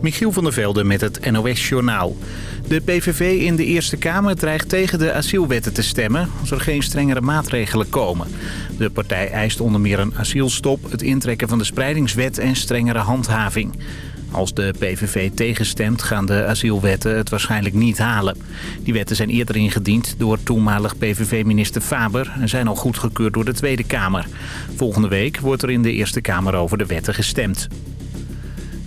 Michiel van der Velde met het NOS-journaal. De PVV in de Eerste Kamer dreigt tegen de asielwetten te stemmen... als er geen strengere maatregelen komen. De partij eist onder meer een asielstop, het intrekken van de spreidingswet en strengere handhaving. Als de PVV tegenstemt gaan de asielwetten het waarschijnlijk niet halen. Die wetten zijn eerder ingediend door toenmalig PVV-minister Faber... en zijn al goedgekeurd door de Tweede Kamer. Volgende week wordt er in de Eerste Kamer over de wetten gestemd.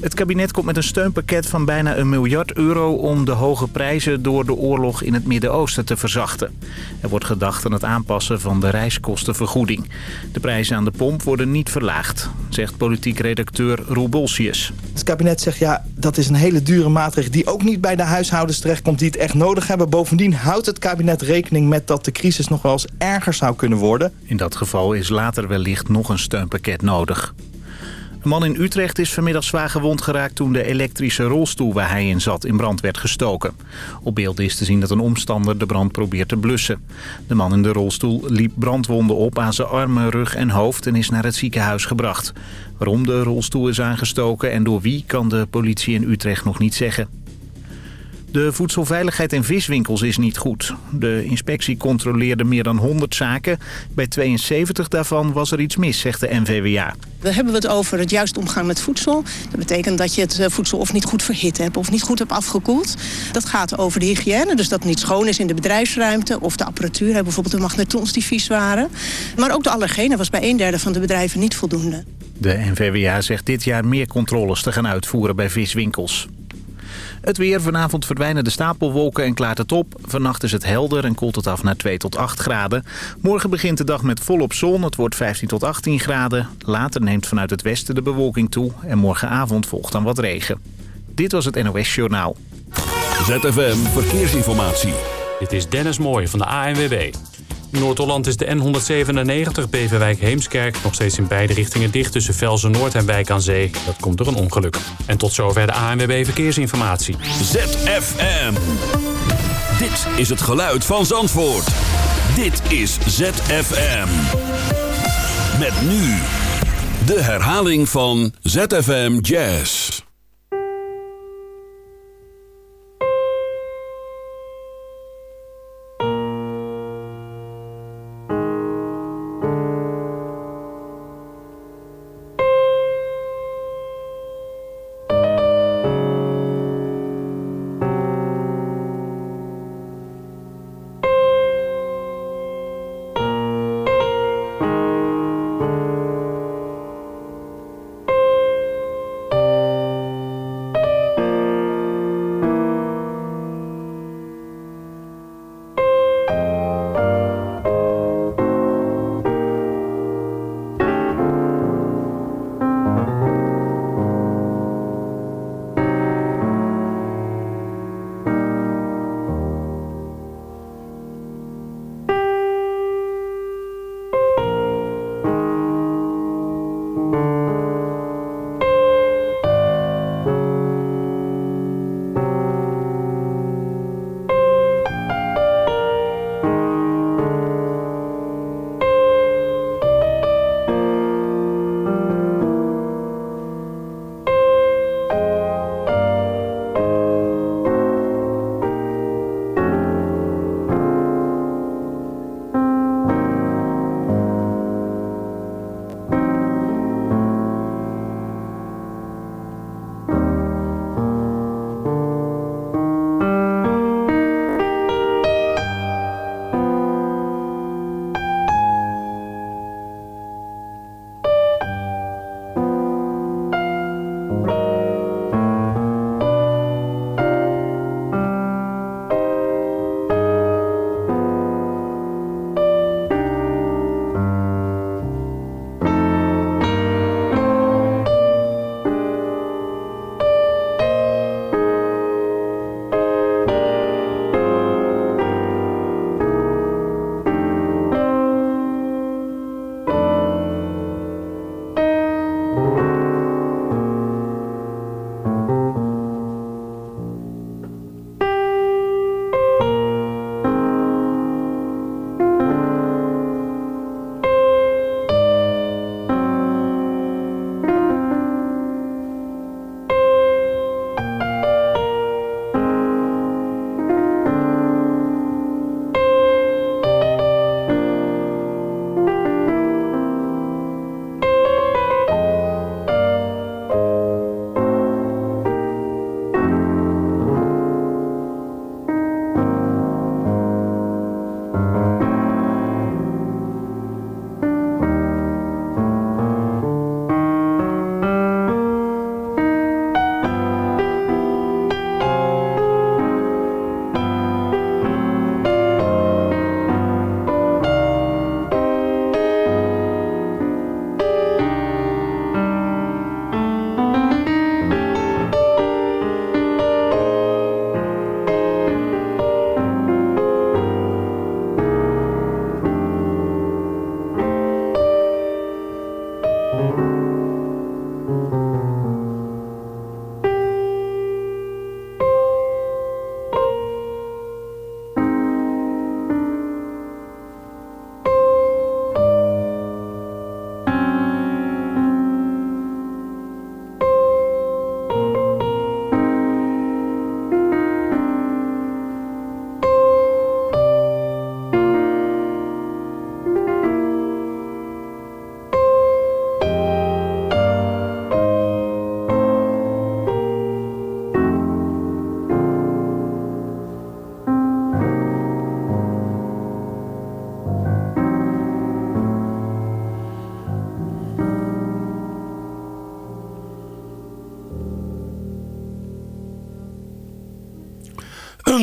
Het kabinet komt met een steunpakket van bijna een miljard euro... om de hoge prijzen door de oorlog in het Midden-Oosten te verzachten. Er wordt gedacht aan het aanpassen van de reiskostenvergoeding. De prijzen aan de pomp worden niet verlaagd, zegt politiek redacteur Roel Bolsius. Het kabinet zegt ja, dat is een hele dure maatregel... die ook niet bij de huishoudens terechtkomt die het echt nodig hebben. Bovendien houdt het kabinet rekening met dat de crisis nog wel eens erger zou kunnen worden. In dat geval is later wellicht nog een steunpakket nodig. Een man in Utrecht is vanmiddag zwaar gewond geraakt toen de elektrische rolstoel waar hij in zat in brand werd gestoken. Op beeld is te zien dat een omstander de brand probeert te blussen. De man in de rolstoel liep brandwonden op aan zijn armen, rug en hoofd en is naar het ziekenhuis gebracht. Waarom de rolstoel is aangestoken en door wie kan de politie in Utrecht nog niet zeggen. De voedselveiligheid in viswinkels is niet goed. De inspectie controleerde meer dan 100 zaken. Bij 72 daarvan was er iets mis, zegt de NVWA. We hebben het over het juist omgaan met voedsel. Dat betekent dat je het eh, voedsel of niet goed verhit hebt of niet goed hebt afgekoeld. Dat gaat over de hygiëne, dus dat het niet schoon is in de bedrijfsruimte... of de apparatuur, bijvoorbeeld de magnetons die vies waren. Maar ook de allergenen was bij een derde van de bedrijven niet voldoende. De NVWA zegt dit jaar meer controles te gaan uitvoeren bij viswinkels. Het weer. Vanavond verdwijnen de stapelwolken en klaart het op. Vannacht is het helder en koelt het af naar 2 tot 8 graden. Morgen begint de dag met volop zon. Het wordt 15 tot 18 graden. Later neemt vanuit het westen de bewolking toe. En morgenavond volgt dan wat regen. Dit was het NOS Journaal. ZFM Verkeersinformatie. Dit is Dennis Mooij van de ANWB. Noord-Holland is de N197 Beverwijk-Heemskerk nog steeds in beide richtingen dicht tussen Velzen-Noord en Wijk aan Zee. Dat komt door een ongeluk. En tot zover de ANWB Verkeersinformatie. ZFM. Dit is het geluid van Zandvoort. Dit is ZFM. Met nu de herhaling van ZFM Jazz.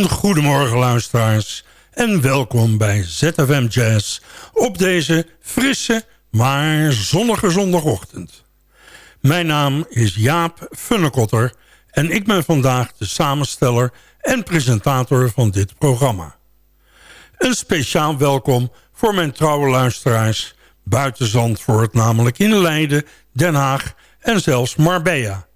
Goedemorgen luisteraars en welkom bij ZFM Jazz op deze frisse, maar zonnige zondagochtend. Mijn naam is Jaap Funnekotter en ik ben vandaag de samensteller en presentator van dit programma. Een speciaal welkom voor mijn trouwe luisteraars buiten Zandvoort, namelijk in Leiden, Den Haag en zelfs Marbella.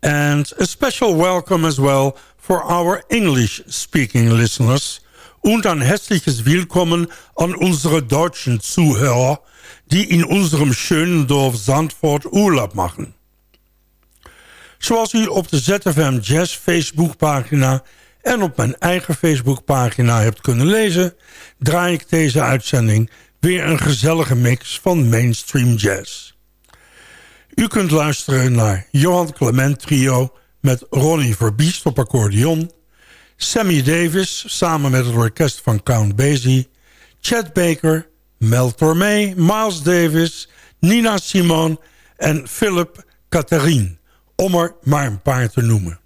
And a special welcome as well for our English-speaking listeners und ein herzliches Willkommen an unsere deutschen Zuhörer, die in unserem schönen Dorf Zandvoort Urlaub machen. Zoals u op de ZFM Jazz Facebookpagina en op mijn eigen Facebookpagina hebt kunnen lezen... draai ik deze uitzending weer een gezellige mix van mainstream jazz. U kunt luisteren naar Johan Clement Trio met Ronnie Verbiest op accordeon... Sammy Davis samen met het orkest van Count Basie... Chad Baker, Mel Tormé, Miles Davis, Nina Simone en Philip Catherine... om er maar een paar te noemen.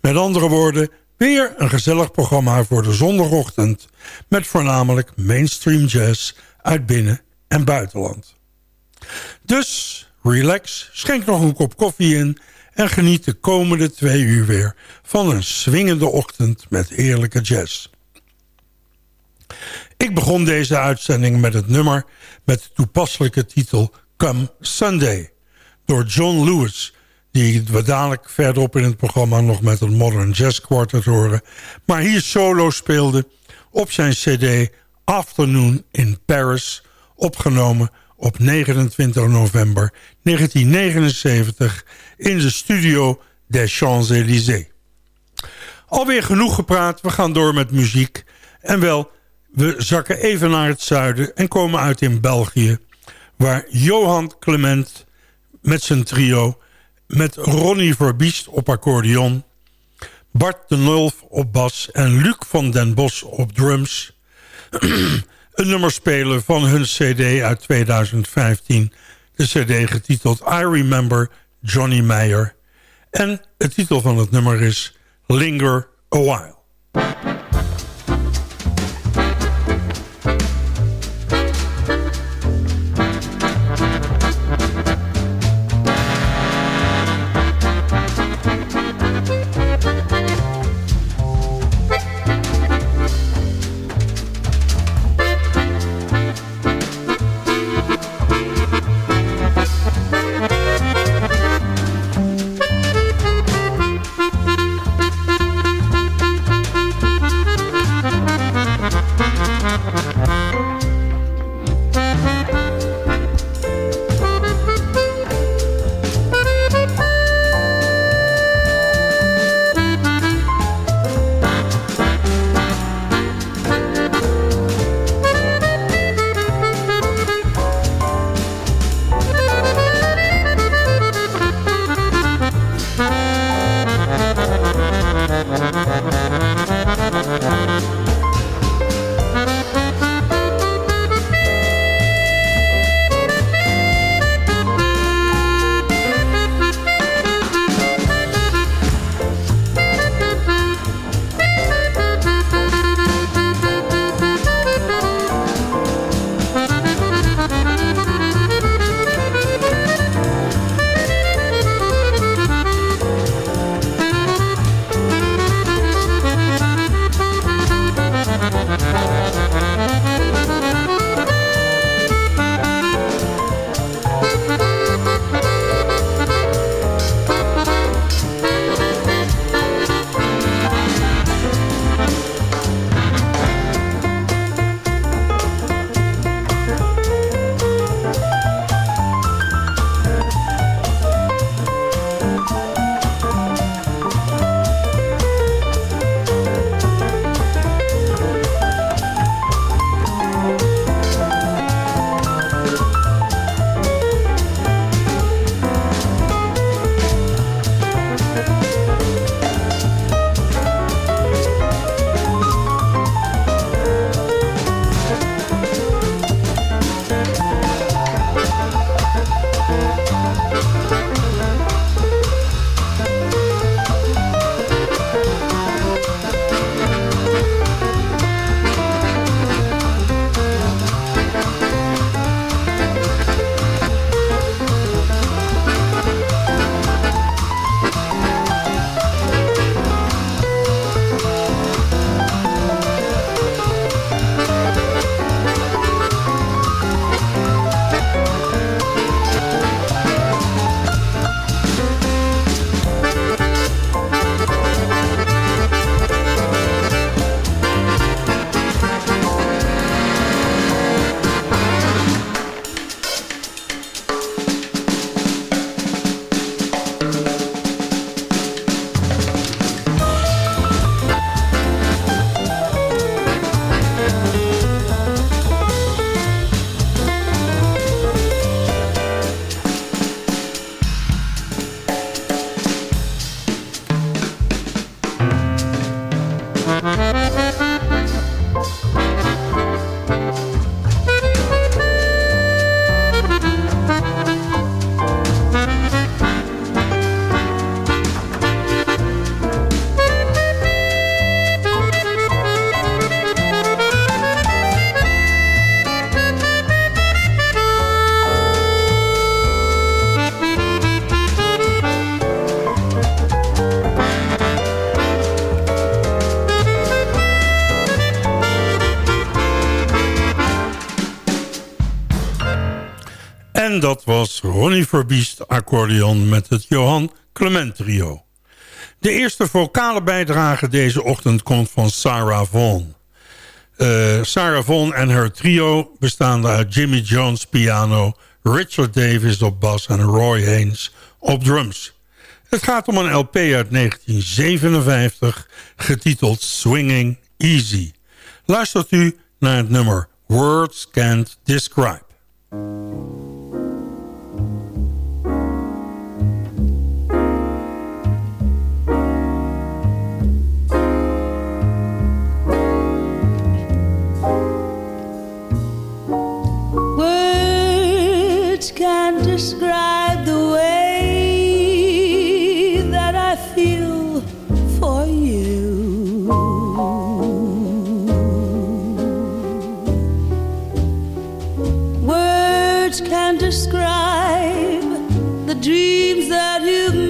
Met andere woorden, weer een gezellig programma voor de zondagochtend... met voornamelijk mainstream jazz uit binnen- en buitenland. Dus relax, schenk nog een kop koffie in... en geniet de komende twee uur weer van een swingende ochtend met heerlijke jazz. Ik begon deze uitzending met het nummer met de toepasselijke titel Come Sunday... door John Lewis, die we dadelijk verderop in het programma nog met een Modern Jazz Quartet horen... maar hier solo speelde op zijn cd Afternoon in Paris... opgenomen op 29 november 1979 in de studio des Champs-Élysées. Alweer genoeg gepraat, we gaan door met muziek. En wel, we zakken even naar het zuiden en komen uit in België... waar Johan Clement met zijn trio... met Ronnie Verbiest op accordeon... Bart de Nulf op bas en Luc van den Bos op drums... een nummer spelen van hun cd uit 2015. De cd getiteld I Remember Johnny Meyer. En het titel van het nummer is Linger a While. Dat was Ronnie Verbiest accordeon met het Johan Clement trio. De eerste vocale bijdrage deze ochtend komt van Sarah Vaughan. Uh, Sarah Vaughan en haar trio bestaande uit Jimmy Jones piano... Richard Davis op bas en Roy Haynes op drums. Het gaat om een LP uit 1957 getiteld Swinging Easy. Luistert u naar het nummer Words Can't Describe. Describe the way that I feel for you. Words can't describe the dreams that you've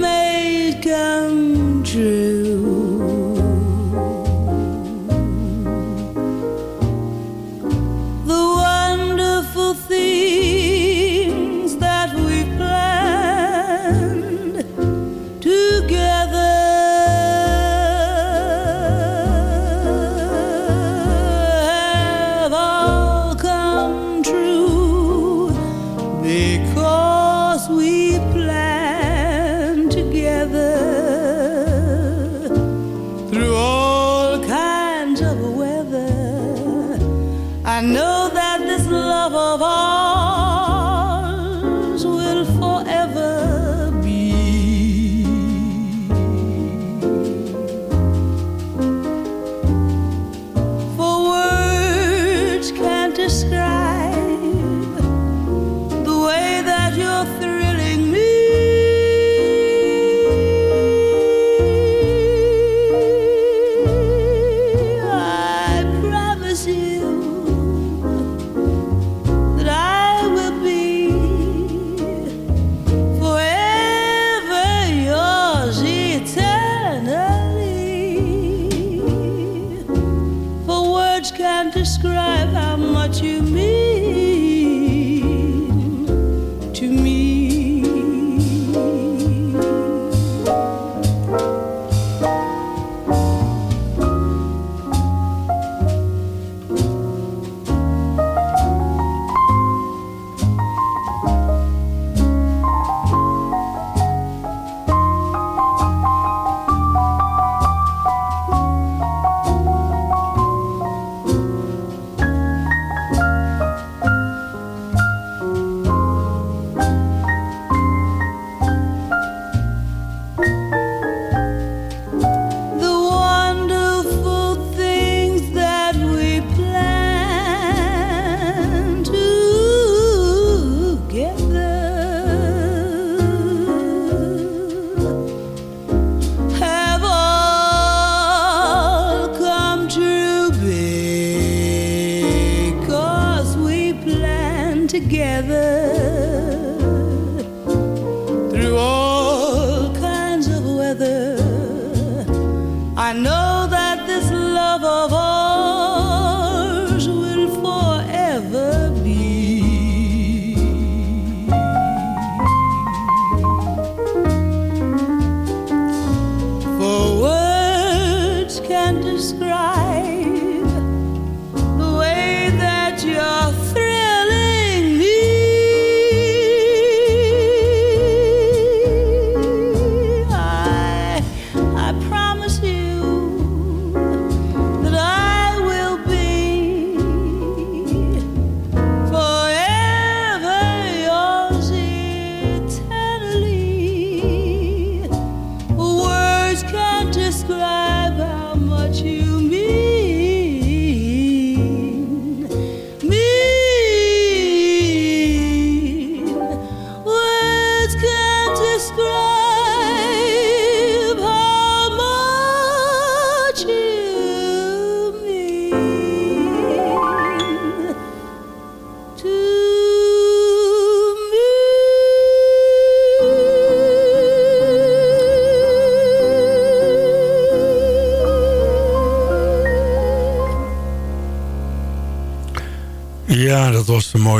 together through all kinds of weather. I know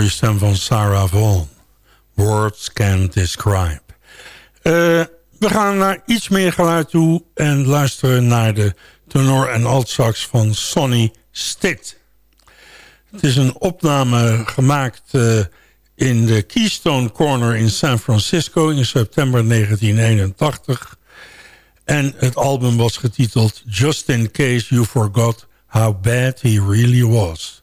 stem van Sarah Vaughan. Words Can't Describe. Uh, we gaan naar iets meer geluid toe en luisteren naar de tenor en altsax van Sonny Stitt. Het is een opname gemaakt uh, in de Keystone Corner in San Francisco in september 1981. En het album was getiteld Just in Case You Forgot How Bad He Really Was.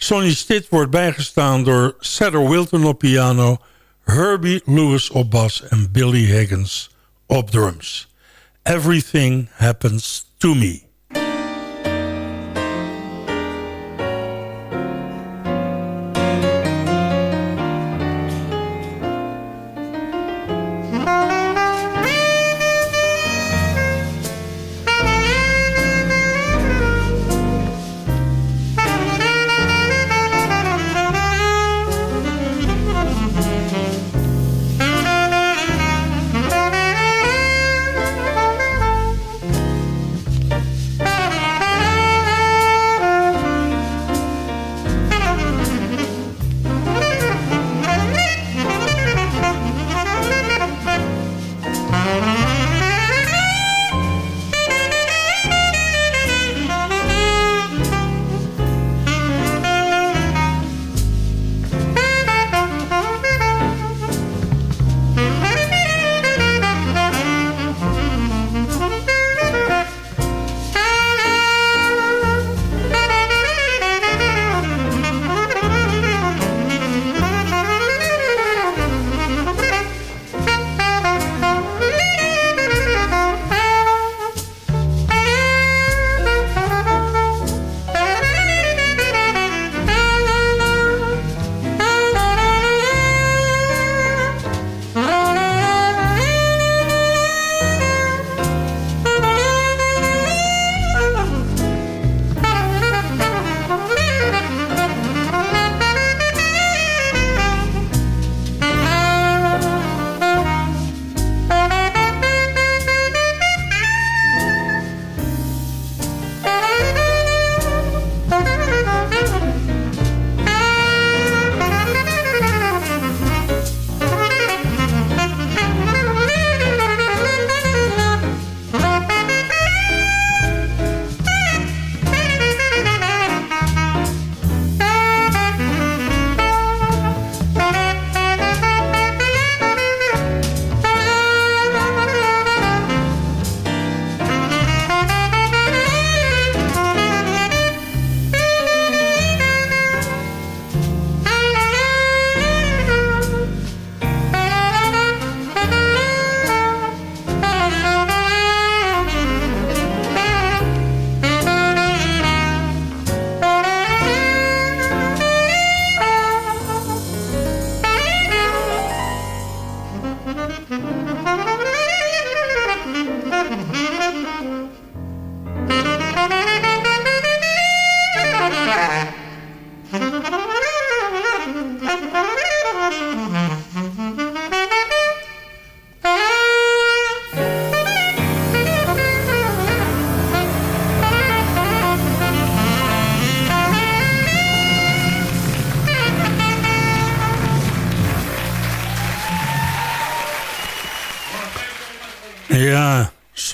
Sonny Stitt wordt bijgestaan door Cedar Wilton op piano... Herbie Lewis op bas en Billy Higgins op drums. Everything Happens to Me.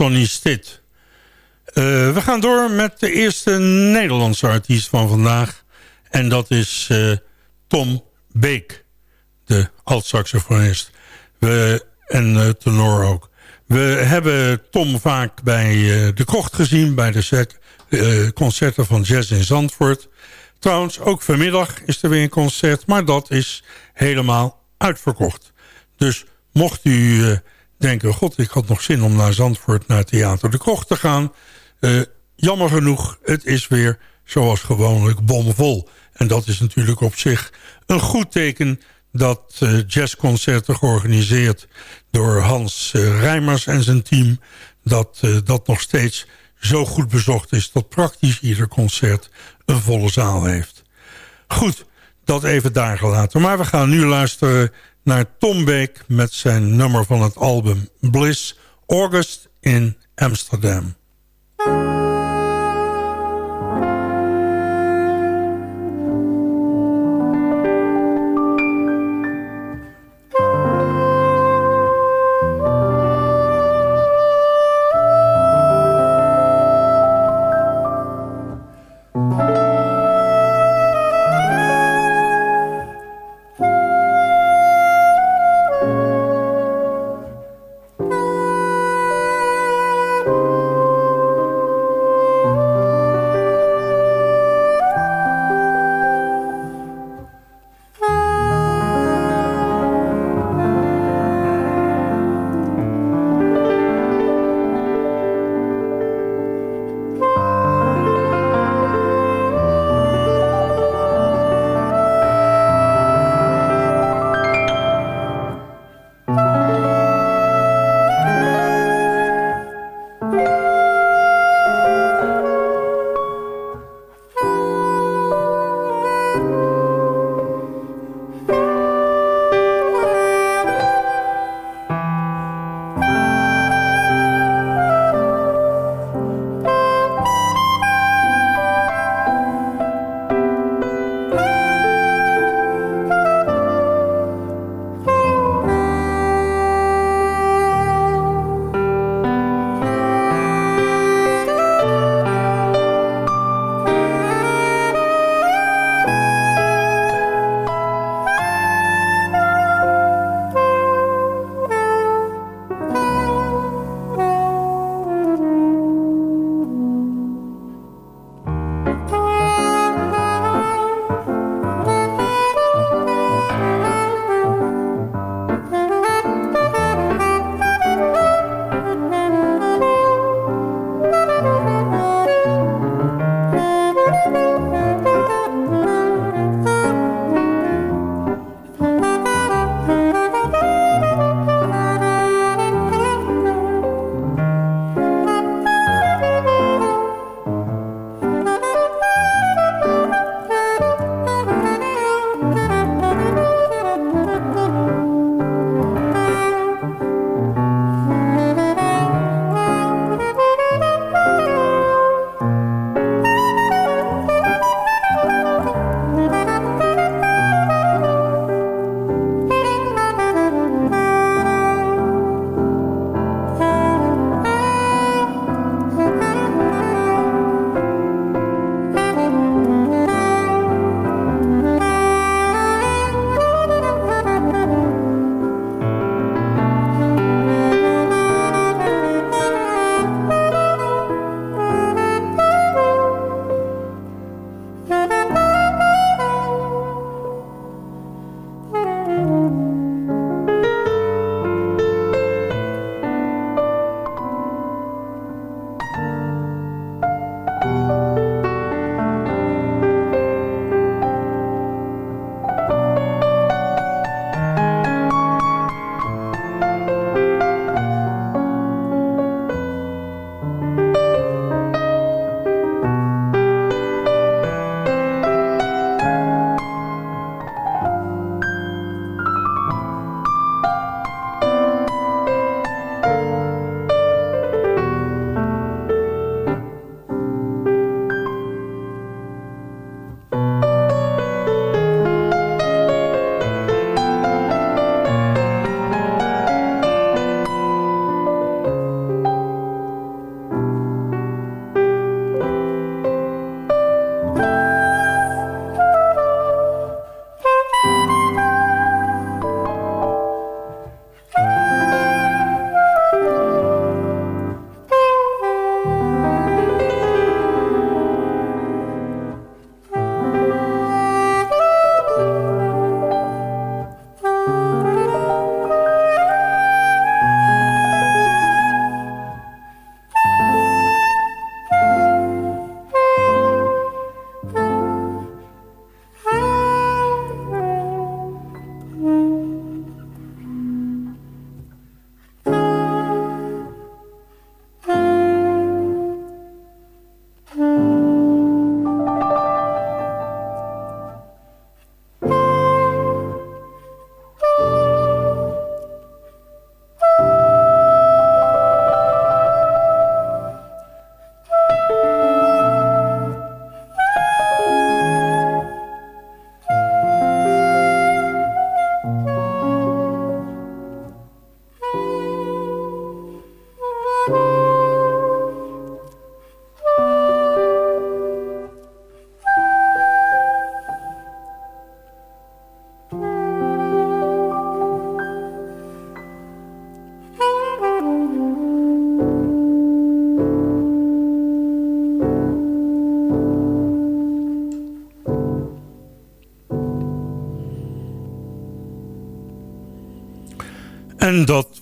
Sonny Stitt. Uh, we gaan door met de eerste Nederlandse artiest van vandaag. En dat is uh, Tom Beek, de alt-saxofonist. En uh, tenor ook. We hebben Tom vaak bij de krocht gezien... bij de set, concerten van Jazz in Zandvoort. Trouwens, ook vanmiddag is er weer een concert... maar dat is helemaal uitverkocht. Dus mocht u denken... god, ik had nog zin om naar Zandvoort, naar Theater de Krocht te gaan. Uh, jammer genoeg, het is weer zoals gewoonlijk bomvol. En dat is natuurlijk op zich een goed teken... dat uh, jazzconcerten georganiseerd door Hans uh, Rijmers en zijn team... dat dat nog steeds zo goed bezocht is... dat praktisch ieder concert een volle zaal heeft. Goed, dat even daar gelaten. Maar we gaan nu luisteren naar Tom Beek met zijn nummer van het album Bliss, August in Amsterdam.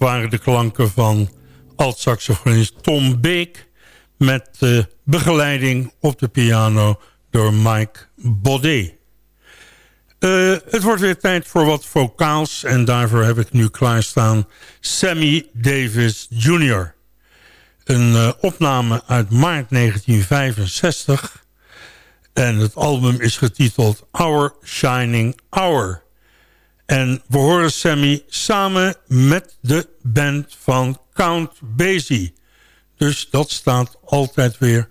Waren de klanken van alt-saxofonist Tom Beek... met uh, begeleiding op de piano door Mike Baudet. Uh, het wordt weer tijd voor wat vocaals... en daarvoor heb ik nu klaarstaan Sammy Davis Jr., een uh, opname uit maart 1965. En het album is getiteld Our Shining Hour. En we horen Sammy samen met de band van Count Basie. Dus dat staat altijd weer...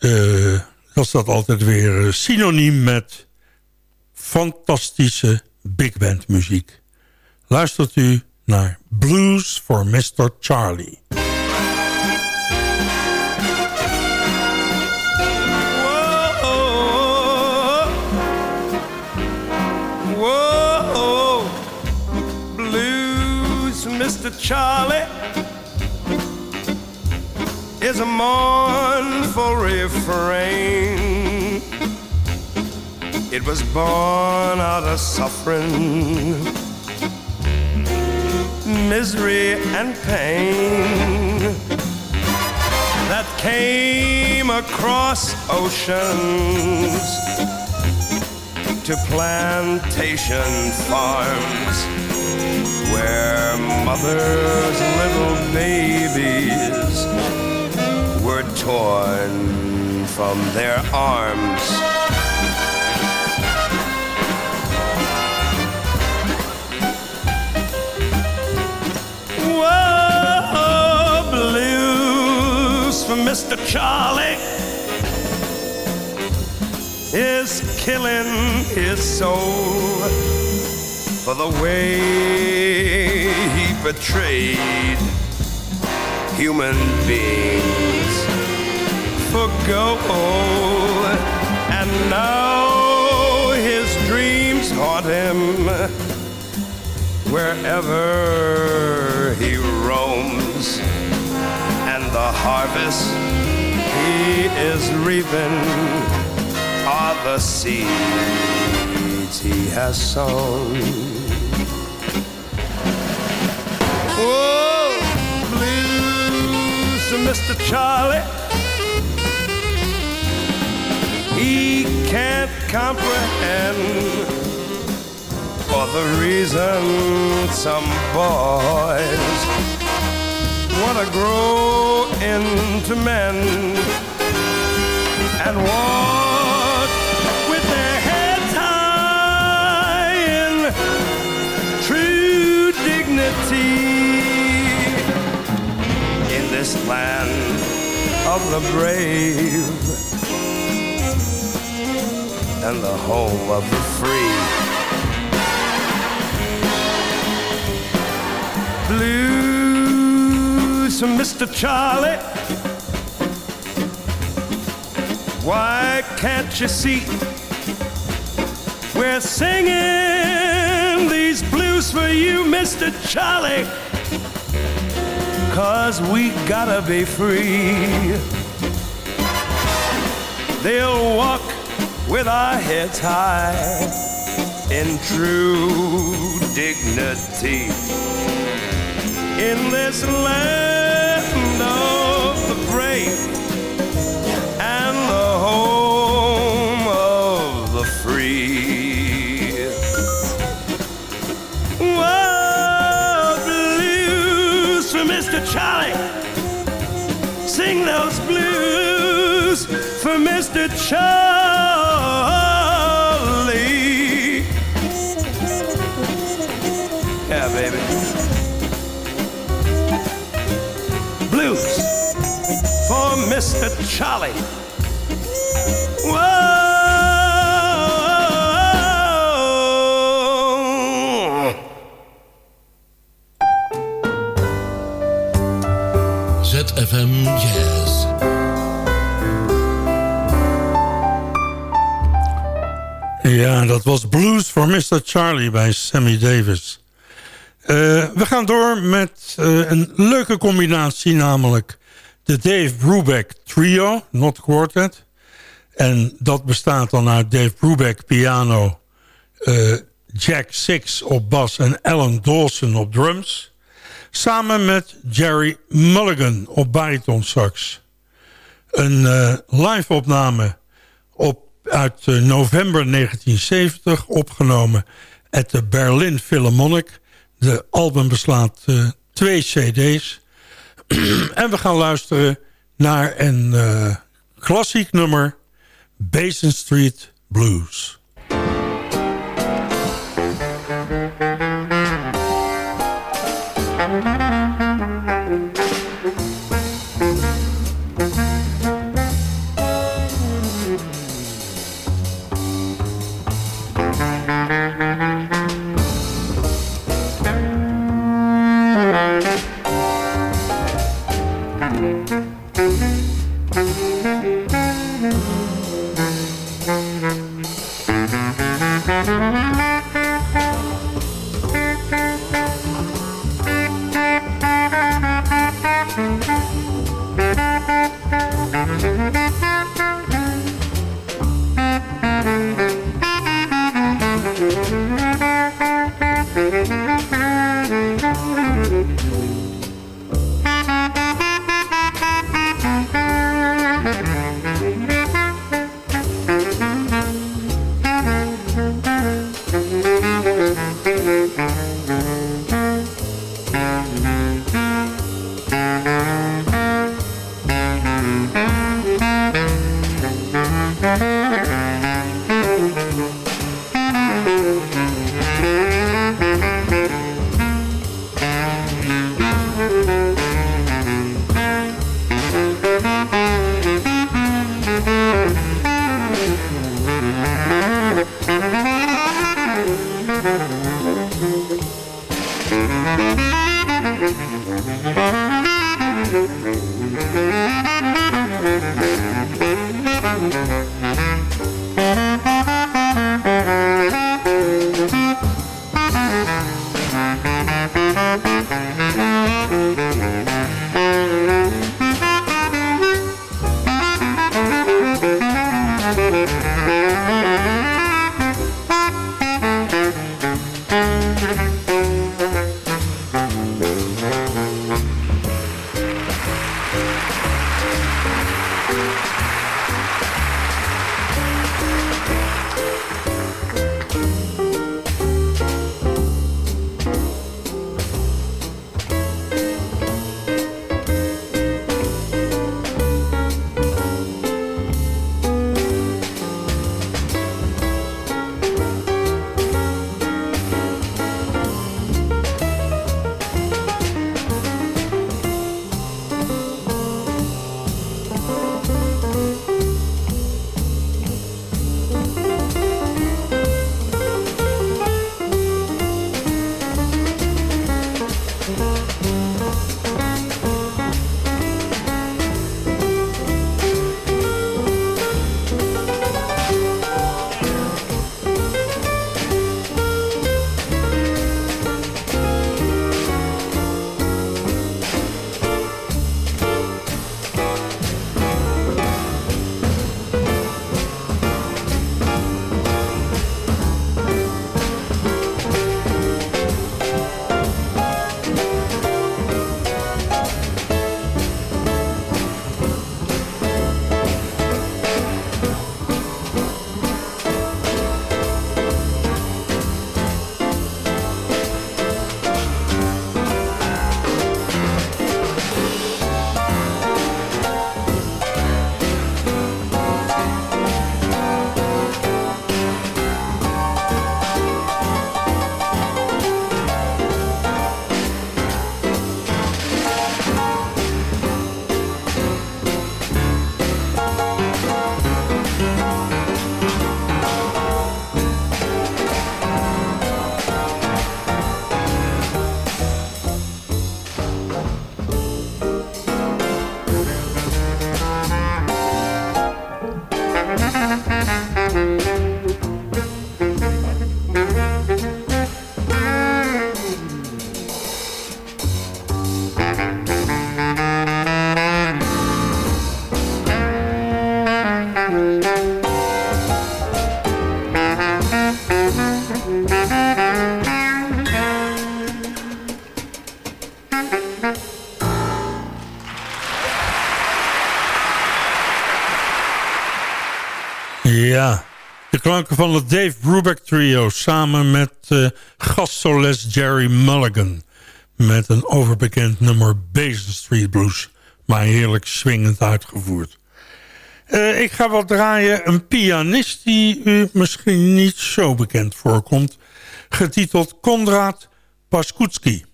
Uh, dat staat altijd weer synoniem met fantastische big band muziek. Luistert u naar Blues for Mr. Charlie. Mr. Charlie is a mournful refrain. It was born out of suffering, misery, and pain that came across oceans to plantation farms where mothers' little babies were torn from their arms. Whoa, blues for Mr. Charlie is killing his soul for the way he betrayed human beings for gold. And now his dreams haunt him wherever he roams. And the harvest he is reaping are the seeds he has sown. Oh, blues Mr. Charlie. He can't comprehend for the reason some boys want to grow into men and walk dignity this land of the brave and the home of the free. Blues from Mr. Charlie. Why can't you see? We're singing for you, Mr. Charlie cause we gotta be free. They'll walk with our heads high in true dignity. In this land Charlie. Yeah, baby. Blues for Mr. Charlie. Whoa. ZFM Ja, dat was Blues for Mr. Charlie bij Sammy Davis. Eh, we gaan door met eh, een leuke combinatie, namelijk de Dave Brubeck Trio, not quartet. En dat bestaat dan uit Dave Brubeck piano, eh, Jack Six op bas en Alan Dawson op drums. Samen met Jerry Mulligan op bariton sax. Een live opname op, uit uh, november 1970 opgenomen at de Berlin Philharmonic. De album beslaat uh, twee cd's. en we gaan luisteren naar een klassiek nummer... Basin Street Blues. De klanken van het Dave Brubeck trio samen met uh, gastsolist Jerry Mulligan. Met een overbekend nummer Basin Street Blues, maar heerlijk swingend uitgevoerd. Uh, ik ga wat draaien, een pianist die u misschien niet zo bekend voorkomt. Getiteld Konrad Paskutski.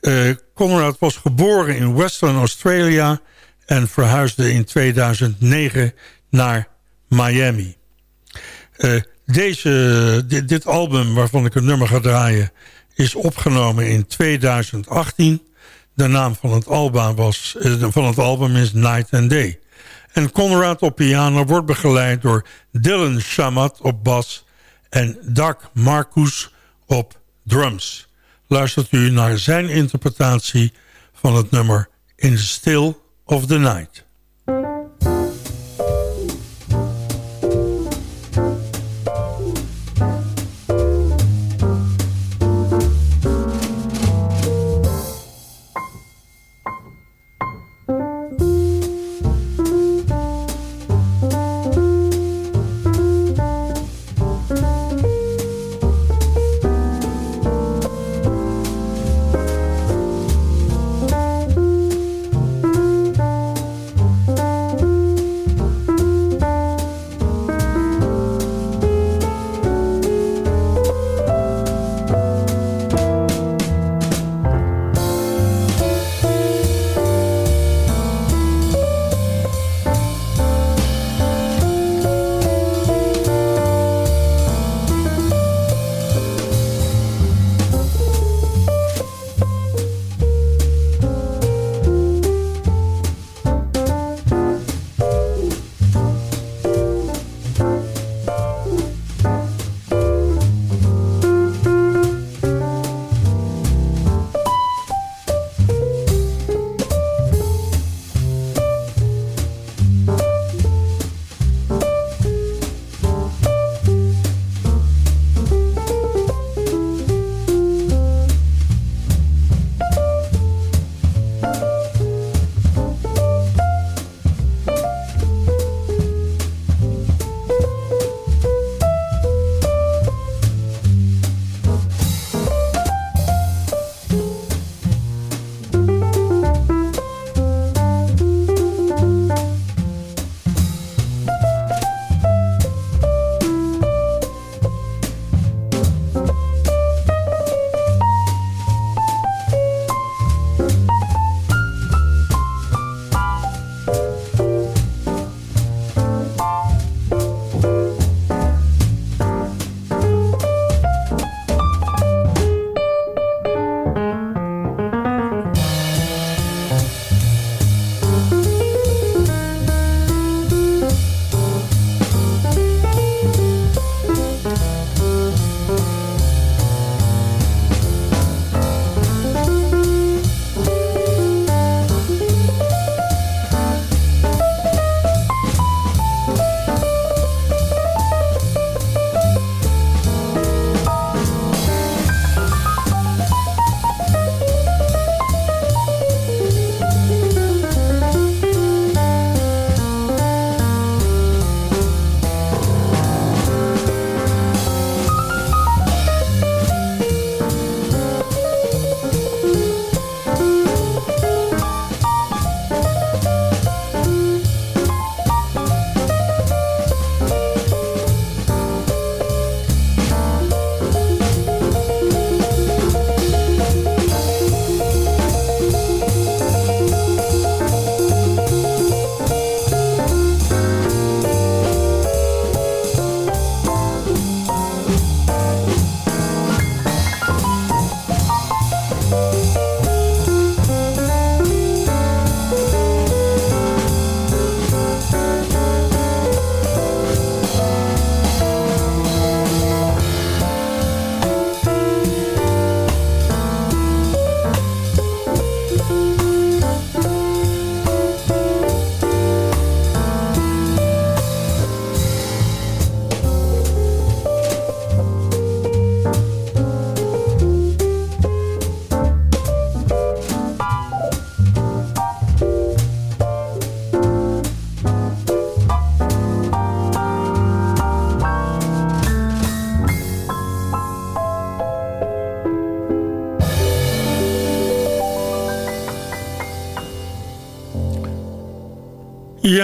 Uh, Konrad was geboren in Western Australia en verhuisde in 2009 naar Miami. Uh, deze, dit, dit, album waarvan ik een nummer ga draaien is opgenomen in 2018. De naam van het, album was, uh, van het album is Night and Day. En Conrad op piano wordt begeleid door Dylan Shamat op bas... en Doug Marcus op drums. Luistert u naar zijn interpretatie van het nummer In the Still of the Night.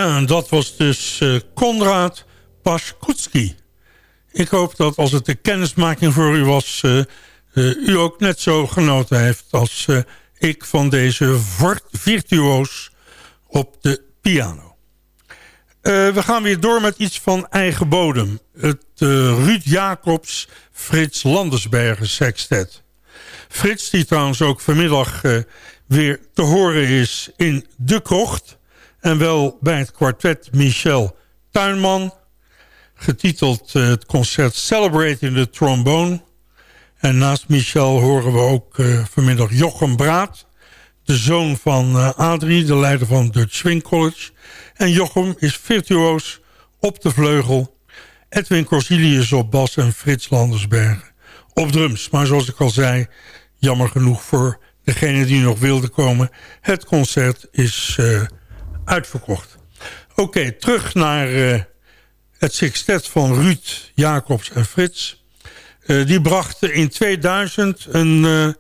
Dat was dus uh, Konrad Paskutski. Ik hoop dat als het de kennismaking voor u was... Uh, uh, u ook net zo genoten heeft als ik van deze virtuoos op de piano. we gaan weer door met iets van eigen bodem. Het Ruud Jacobs Frits Landersbergen sextet. Frits, die trouwens ook vanmiddag weer te horen is in De Krocht... en wel bij het kwartet Michel Tuinman... getiteld uh, het concert Celebrating the Trombone. En naast Michel horen we ook uh, vanmiddag Jochem Braat... de zoon van uh, Adrie, de leider van Dutch Swing College. En Jochem is virtuoos op de vleugel... Edwin Corsilius op bas en Frits Landersbergen op drums. Maar zoals ik al zei, jammer genoeg voor degene die nog wilde komen. Het concert is uitverkocht. Oké, terug naar uh, het sextet van Ruud, Jacobs en Frits. Uh, die brachten in 2000 een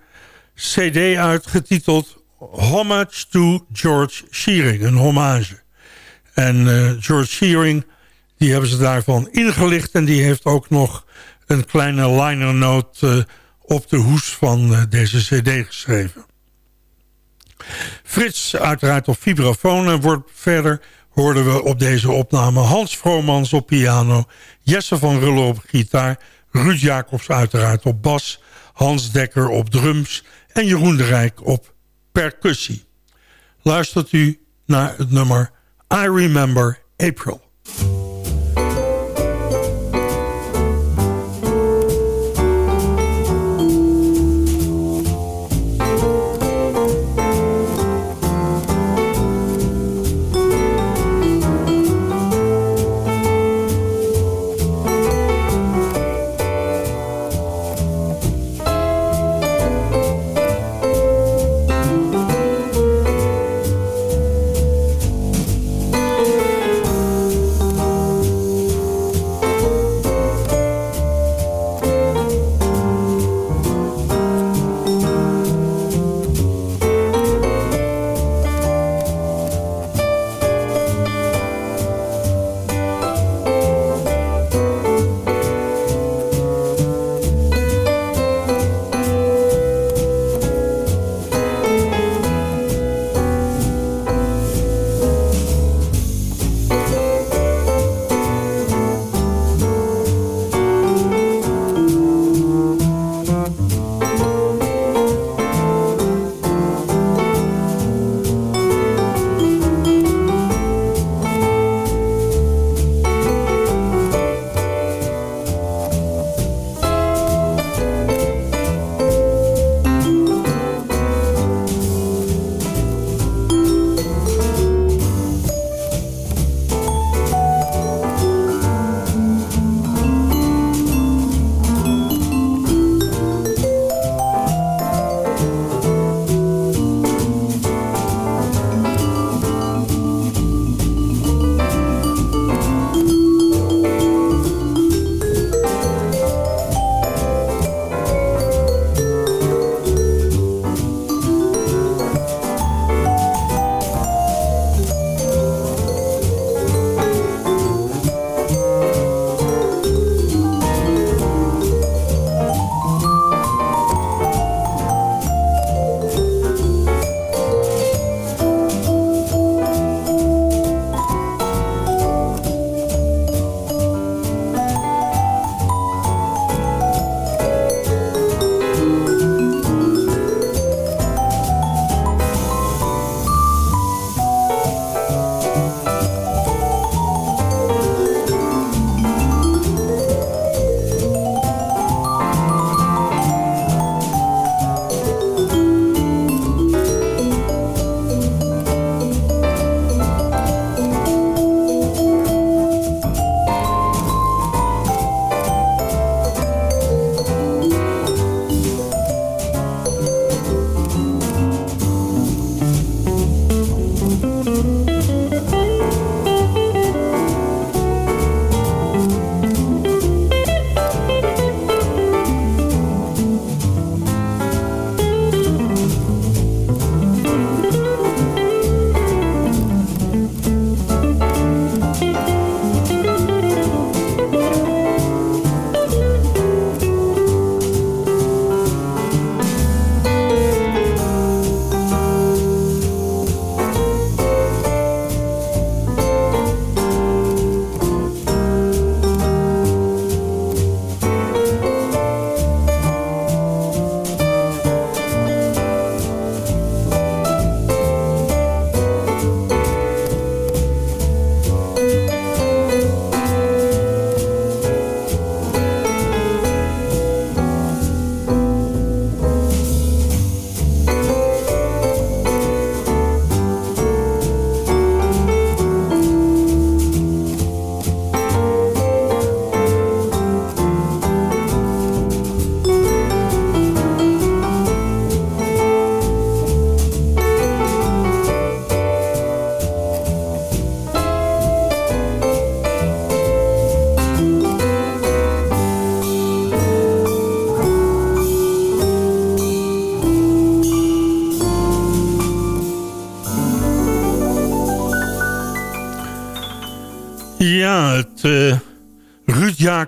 cd uit getiteld Homage to George Shearing, een hommage. En George Shearing, die hebben ze daarvan ingelicht... en die heeft ook nog een kleine liner note op de hoes van deze cd geschreven. Frits uiteraard op vibrafoon en wordt verder hoorden we op deze opname Hans Vromans op piano, Jesse van Rullen op gitaar, Ruud Jacobs uiteraard op bas, Hans Dekker op drums en Jeroen de Rijk op percussie. Luistert u naar het nummer I Remember April.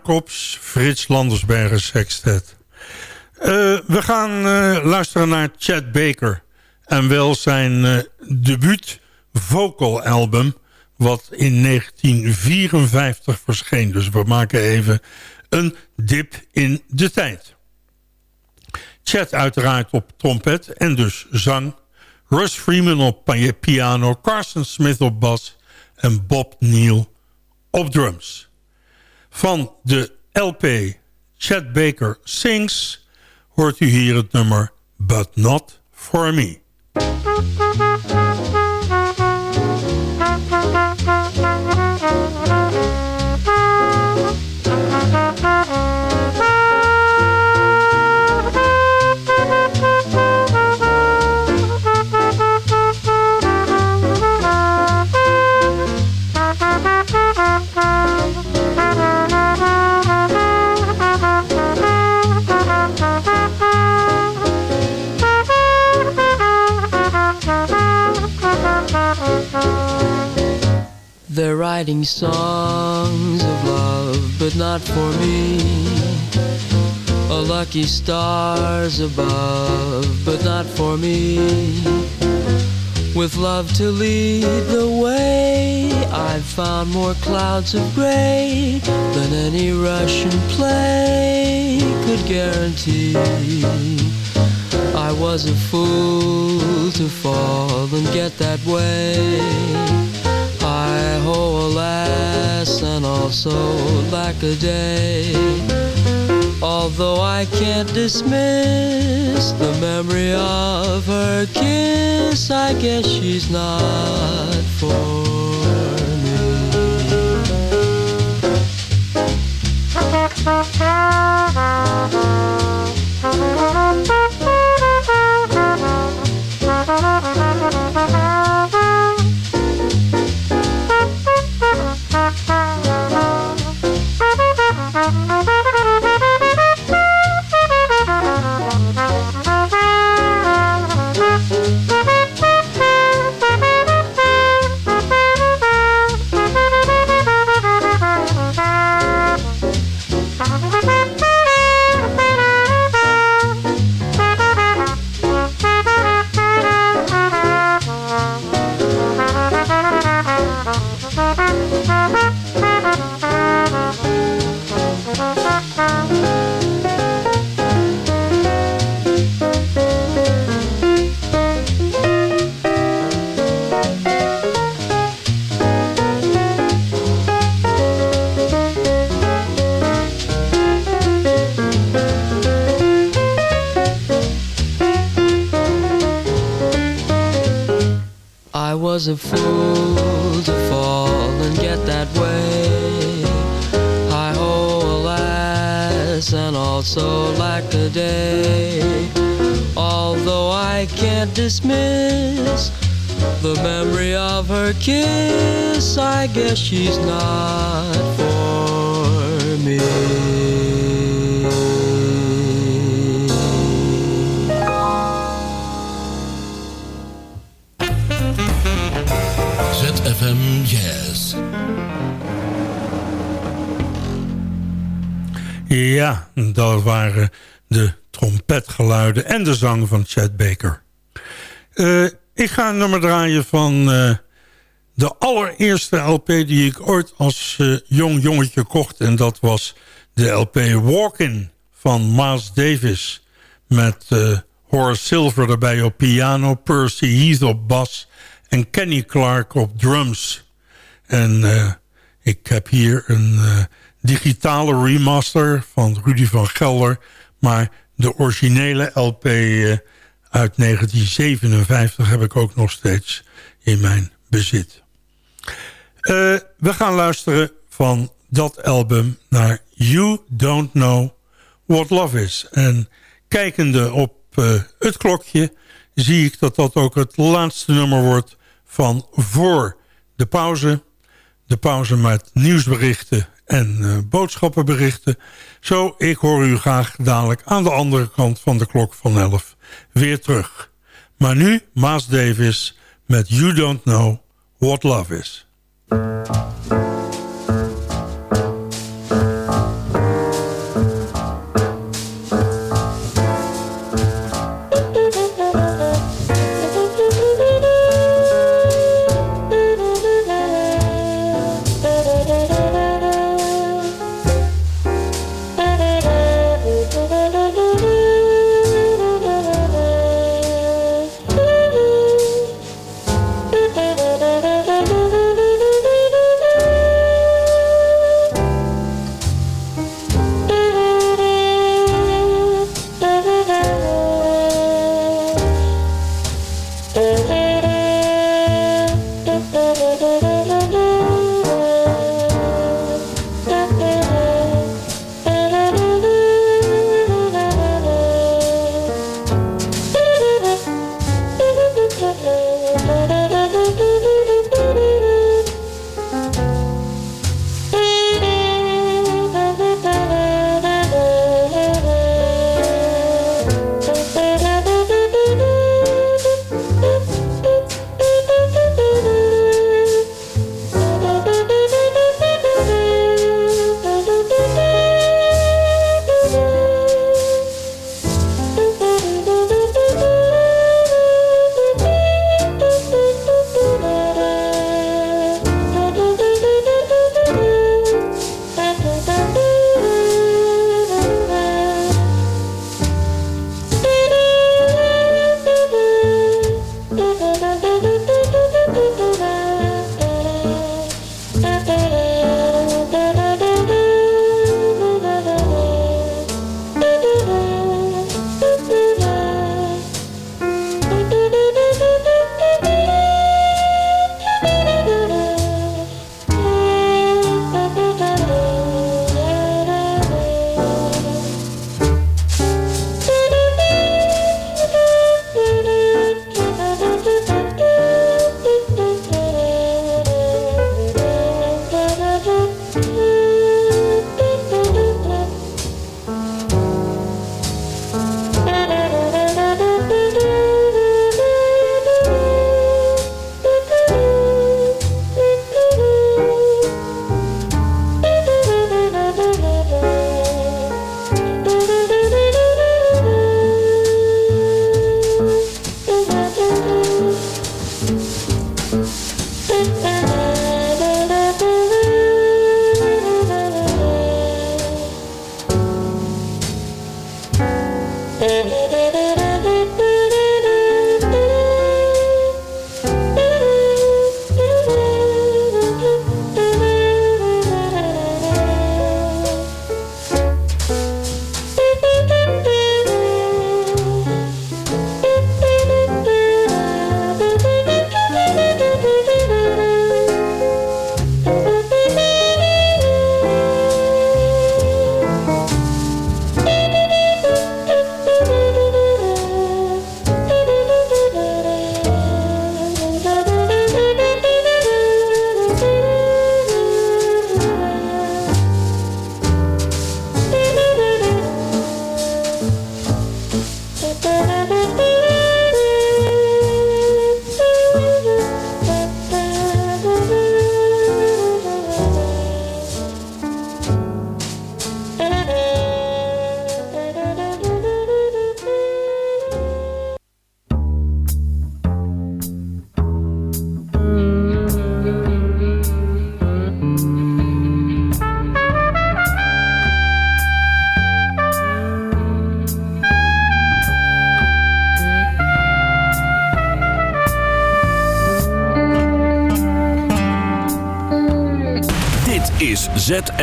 Jacobs, Frits Landersberger sextet. Uh, we gaan uh, luisteren naar Chad Baker. En wel zijn debuut vocal album... wat in 1954 verscheen. Dus we maken even een dip in de tijd. Chad uiteraard op trompet en dus zang. Russ Freeman op piano, Carson Smith op bas en Bob Neal op drums. Van de LP Chad Baker Sings hoort u hier het nummer But Not For Me. Writing songs of love, but not for me. A lucky stars above, but not for me. With love to lead the way, I've found more clouds of gray than any Russian play could guarantee. I was a fool to fall and get that way. Oh, alas, and also lack a day. Although I can't dismiss the memory of her kiss, I guess she's not for en de zang van Chad Baker. Uh, ik ga een nummer draaien van uh, de allereerste LP die ik ooit als uh, jong jongetje kocht. En dat was de LP Walkin' van Miles Davis. Met Horace Silver erbij op piano, Percy Heath op bas en Kenny Clark op drums. En ik heb hier een digitale remaster van Rudy van Gelder. Maar de originele LP eh, uit 1957 heb ik ook nog steeds in mijn bezit. we gaan luisteren van dat album naar You Don't Know What Love Is. En kijkende op het klokje zie ik dat dat ook het laatste nummer wordt van voor de pauze. De pauze met nieuwsberichten en uh, boodschappenberichten. Zo, ik hoor u graag dadelijk aan de andere kant van de klok van 11 weer terug. Maar nu Maas Davis met You Don't Know What Love Is.